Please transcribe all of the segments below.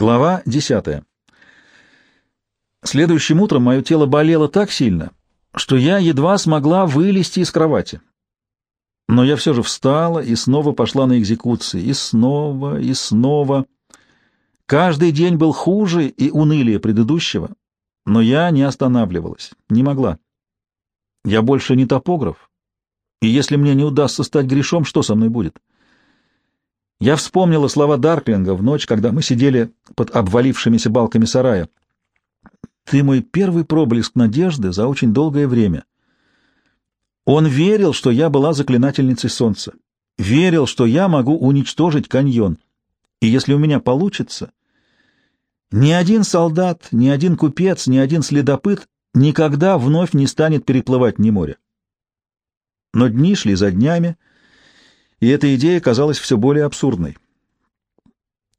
Глава десятая. Следующим утром мое тело болело так сильно, что я едва смогла вылезти из кровати. Но я все же встала и снова пошла на экзекуции, и снова, и снова. Каждый день был хуже и унылее предыдущего, но я не останавливалась, не могла. Я больше не топограф, и если мне не удастся стать грешом, что со мной будет? Я вспомнила слова Дарклинга в ночь, когда мы сидели под обвалившимися балками сарая. «Ты мой первый проблеск надежды за очень долгое время». Он верил, что я была заклинательницей солнца, верил, что я могу уничтожить каньон. И если у меня получится, ни один солдат, ни один купец, ни один следопыт никогда вновь не станет переплывать ни море. Но дни шли за днями, и эта идея казалась все более абсурдной.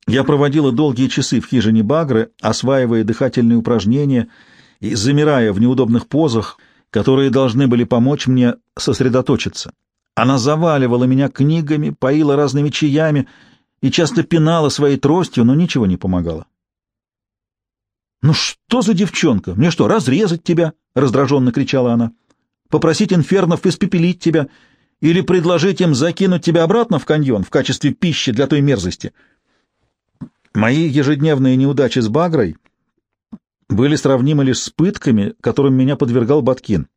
Я проводила долгие часы в хижине Багры, осваивая дыхательные упражнения и замирая в неудобных позах, которые должны были помочь мне сосредоточиться. Она заваливала меня книгами, поила разными чаями и часто пинала своей тростью, но ничего не помогало. «Ну что за девчонка? Мне что, разрезать тебя?» — раздраженно кричала она. «Попросить инфернов испепелить тебя или предложить им закинуть тебя обратно в каньон в качестве пищи для той мерзости?» Мои ежедневные неудачи с Багрой были сравнимы лишь с пытками, которым меня подвергал Баткин.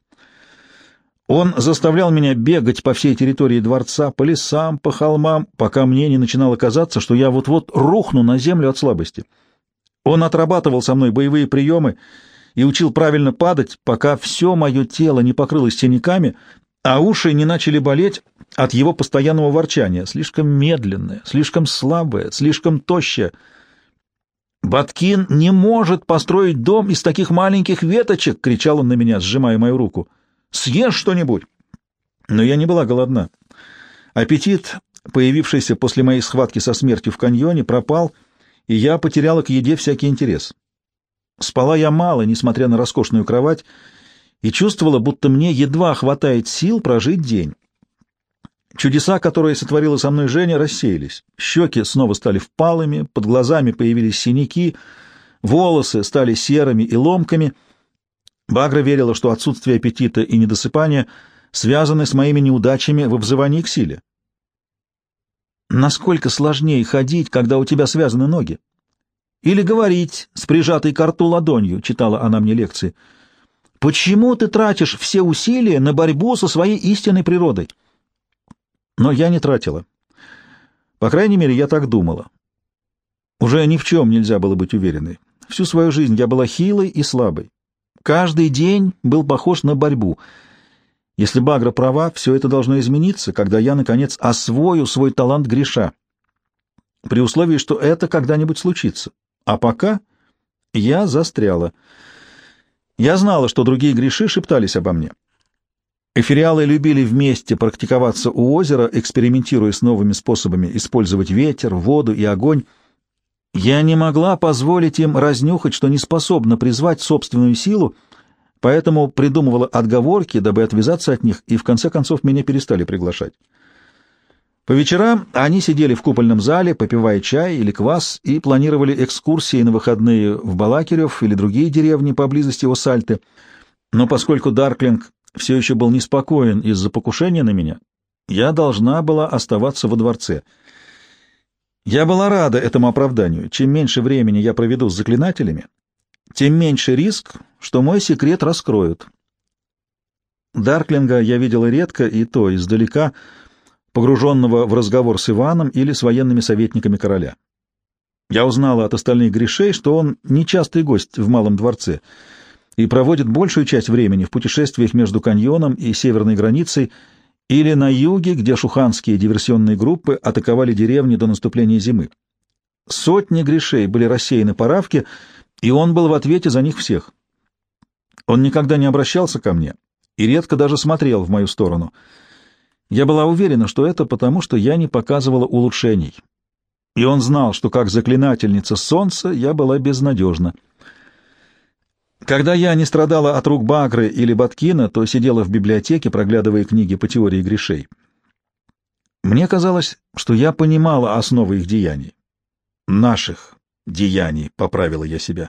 Он заставлял меня бегать по всей территории дворца, по лесам, по холмам, пока мне не начинало казаться, что я вот-вот рухну на землю от слабости. Он отрабатывал со мной боевые приемы и учил правильно падать, пока все мое тело не покрылось синяками, а уши не начали болеть от его постоянного ворчания, слишком медленное, слишком слабое, слишком тощее. «Баткин не может построить дом из таких маленьких веточек!» — кричал он на меня, сжимая мою руку. «Съешь что-нибудь!» Но я не была голодна. Аппетит, появившийся после моей схватки со смертью в каньоне, пропал, и я потеряла к еде всякий интерес. Спала я мало, несмотря на роскошную кровать, и чувствовала, будто мне едва хватает сил прожить день. Чудеса, которые сотворила со мной Женя, рассеялись. Щеки снова стали впалыми, под глазами появились синяки, волосы стали серыми и ломками. Багра верила, что отсутствие аппетита и недосыпания связаны с моими неудачами во взывании к силе. Насколько сложнее ходить, когда у тебя связаны ноги? Или говорить с прижатой к рту ладонью, читала она мне лекции — Почему ты тратишь все усилия на борьбу со своей истинной природой? Но я не тратила. По крайней мере, я так думала. Уже ни в чем нельзя было быть уверенной. Всю свою жизнь я была хилой и слабой. Каждый день был похож на борьбу. Если Багра права, все это должно измениться, когда я, наконец, освою свой талант греша. При условии, что это когда-нибудь случится. А пока я застряла — я знала, что другие греши шептались обо мне. Эфириалы любили вместе практиковаться у озера, экспериментируя с новыми способами использовать ветер, воду и огонь. Я не могла позволить им разнюхать, что не способна призвать собственную силу, поэтому придумывала отговорки, дабы отвязаться от них, и в конце концов меня перестали приглашать. По вечерам они сидели в купольном зале, попивая чай или квас, и планировали экскурсии на выходные в Балакирев или другие деревни поблизости Осальты. Но поскольку Дарклинг все еще был неспокоен из-за покушения на меня, я должна была оставаться во дворце. Я была рада этому оправданию. Чем меньше времени я проведу с заклинателями, тем меньше риск, что мой секрет раскроют. Дарклинга я видела редко, и то издалека — погруженного в разговор с Иваном или с военными советниками короля. Я узнала от остальных грешей, что он нечастый гость в Малом дворце и проводит большую часть времени в путешествиях между каньоном и северной границей или на юге, где шуханские диверсионные группы атаковали деревни до наступления зимы. Сотни грешей были рассеяны по Равке, и он был в ответе за них всех. Он никогда не обращался ко мне и редко даже смотрел в мою сторону — я была уверена, что это потому, что я не показывала улучшений. И он знал, что как заклинательница солнца я была безнадежна. Когда я не страдала от рук Багры или Баткина, то сидела в библиотеке, проглядывая книги по теории грешей. Мне казалось, что я понимала основы их деяний. Наших, деяний, — поправила я себя.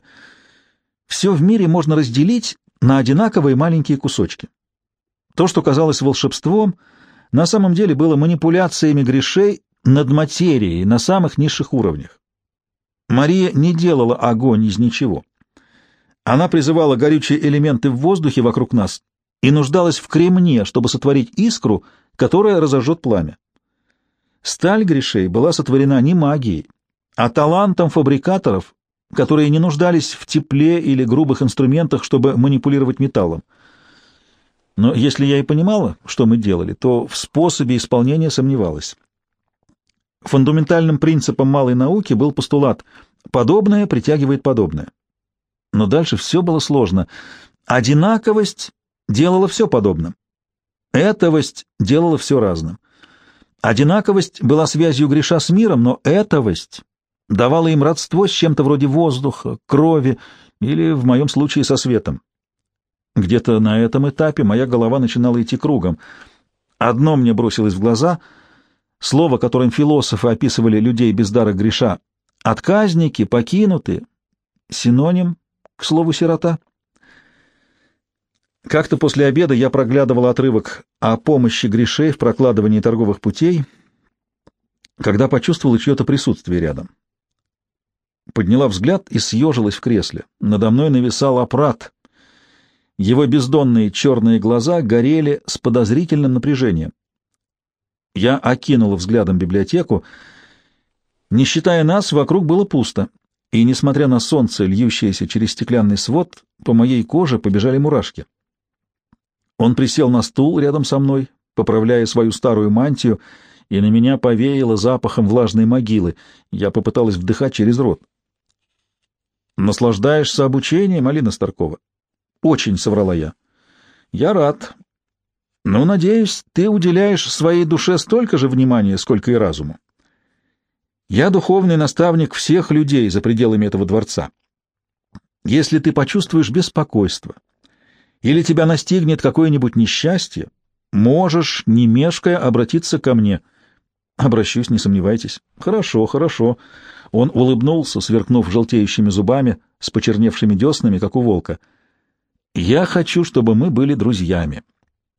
Все в мире можно разделить на одинаковые маленькие кусочки. То, что казалось волшебством, на самом деле было манипуляциями грешей над материей на самых низших уровнях. Мария не делала огонь из ничего. Она призывала горючие элементы в воздухе вокруг нас и нуждалась в кремне, чтобы сотворить искру, которая разожжет пламя. Сталь грешей была сотворена не магией, а талантом фабрикаторов, которые не нуждались в тепле или грубых инструментах, чтобы манипулировать металлом. Но если я и понимала, что мы делали, то в способе исполнения сомневалась. Фундаментальным принципом малой науки был постулат «подобное притягивает подобное». Но дальше все было сложно. Одинаковость делала все подобным. Этовость делала все разным. Одинаковость была связью греша с миром, но этовость давала им родство с чем-то вроде воздуха, крови или, в моем случае, со светом. Где-то на этом этапе моя голова начинала идти кругом. Одно мне бросилось в глаза — слово, которым философы описывали людей без дара греша — отказники, покинутые, синоним к слову «сирота». Как-то после обеда я проглядывал отрывок о помощи грешей в прокладывании торговых путей, когда почувствовал чье-то присутствие рядом. Подняла взгляд и съежилась в кресле. Надо мной нависал апрат. Его бездонные черные глаза горели с подозрительным напряжением. Я окинула взглядом библиотеку. Не считая нас, вокруг было пусто, и, несмотря на солнце, льющееся через стеклянный свод, по моей коже побежали мурашки. Он присел на стул рядом со мной, поправляя свою старую мантию, и на меня повеяло запахом влажной могилы. Я попыталась вдыхать через рот. «Наслаждаешься обучением, Алина Старкова?» «Очень», — соврала я. «Я рад. Но, надеюсь, ты уделяешь своей душе столько же внимания, сколько и разуму. Я духовный наставник всех людей за пределами этого дворца. Если ты почувствуешь беспокойство, или тебя настигнет какое-нибудь несчастье, можешь, не мешкая, обратиться ко мне. Обращусь, не сомневайтесь. Хорошо, хорошо. Он улыбнулся, сверкнув желтеющими зубами, с почерневшими деснами, как у волка. Я хочу, чтобы мы были друзьями.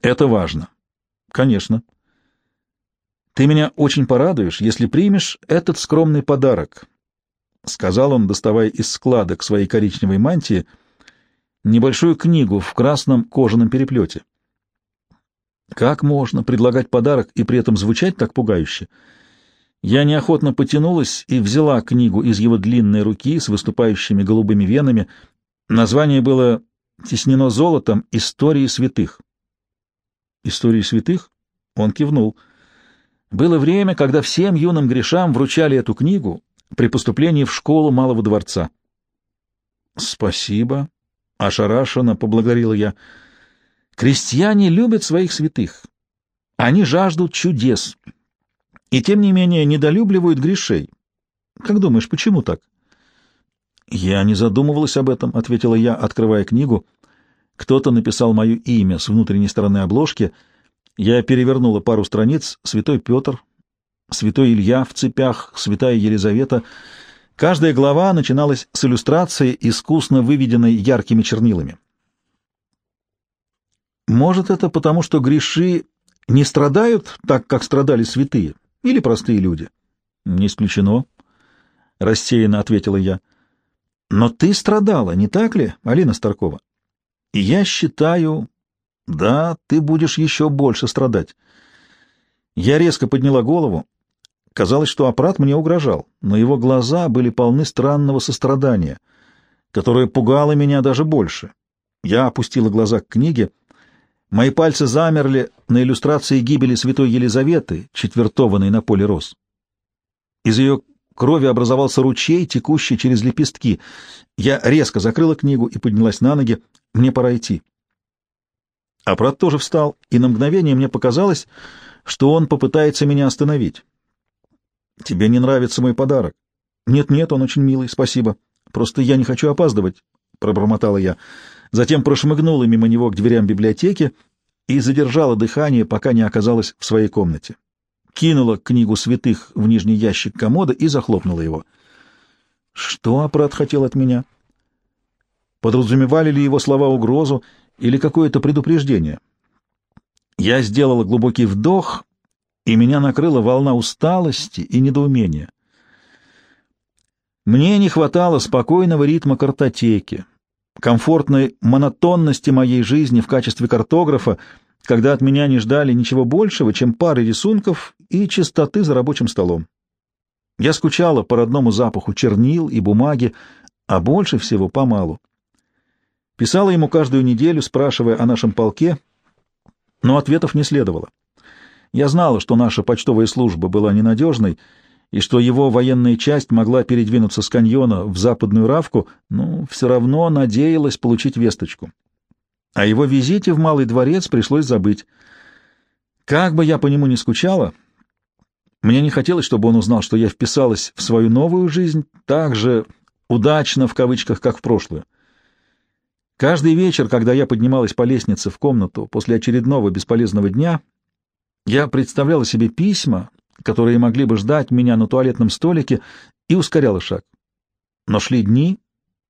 Это важно. Конечно. Ты меня очень порадуешь, если примешь этот скромный подарок, — сказал он, доставая из складок своей коричневой мантии — небольшую книгу в красном кожаном переплете. Как можно предлагать подарок и при этом звучать так пугающе? Я неохотно потянулась и взяла книгу из его длинной руки с выступающими голубыми венами. Название было теснено золотом «Истории святых». «Истории святых?» Он кивнул. Было время, когда всем юным грешам вручали эту книгу при поступлении в школу Малого дворца. «Спасибо», Ошарашенно поблагодарила я. Крестьяне любят своих святых. Они жаждут чудес. И тем не менее недолюбливают грешей. Как думаешь, почему так? Я не задумывалась об этом, ответила я, открывая книгу. Кто-то написал мое имя с внутренней стороны обложки. Я перевернула пару страниц. Святой Петр, святой Илья в цепях, святая Елизавета — Каждая глава начиналась с иллюстрации, искусно выведенной яркими чернилами. Может, это потому, что греши не страдают так, как страдали святые или простые люди? Не исключено, — рассеянно ответила я. Но ты страдала, не так ли, Алина Старкова? И я считаю, да, ты будешь еще больше страдать. Я резко подняла голову. Казалось, что аппарат мне угрожал, но его глаза были полны странного сострадания, которое пугало меня даже больше. Я опустила глаза к книге. Мои пальцы замерли на иллюстрации гибели святой Елизаветы, четвертованной на поле роз. Из ее крови образовался ручей, текущий через лепестки. Я резко закрыла книгу и поднялась на ноги. Мне пора идти. Аппарат тоже встал, и на мгновение мне показалось, что он попытается меня остановить. Тебе не нравится мой подарок? Нет-нет, он очень милый, спасибо. Просто я не хочу опаздывать, пробормотала я. Затем прошмыгнула мимо него к дверям библиотеки и задержала дыхание, пока не оказалась в своей комнате. Кинула книгу святых в нижний ящик комода и захлопнула его. Что Апрат хотел от меня? Подразумевали ли его слова угрозу или какое-то предупреждение? Я сделала глубокий вдох, и меня накрыла волна усталости и недоумения. Мне не хватало спокойного ритма картотеки, комфортной монотонности моей жизни в качестве картографа, когда от меня не ждали ничего большего, чем пары рисунков и чистоты за рабочим столом. Я скучала по родному запаху чернил и бумаги, а больше всего по малу. Писала ему каждую неделю, спрашивая о нашем полке, но ответов не следовало. Я знала, что наша почтовая служба была ненадежной, и что его военная часть могла передвинуться с каньона в западную Равку, но все равно надеялась получить весточку. О его визите в Малый дворец пришлось забыть. Как бы я по нему ни скучала, мне не хотелось, чтобы он узнал, что я вписалась в свою новую жизнь так же удачно, в кавычках, как в прошлую. Каждый вечер, когда я поднималась по лестнице в комнату после очередного бесполезного дня, я представляла себе письма, которые могли бы ждать меня на туалетном столике, и ускоряла шаг. Но шли дни,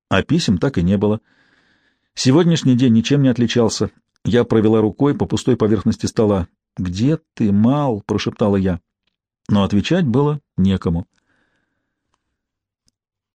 а писем так и не было. Сегодняшний день ничем не отличался. Я провела рукой по пустой поверхности стола. «Где ты, Мал?» — прошептала я. Но отвечать было некому. —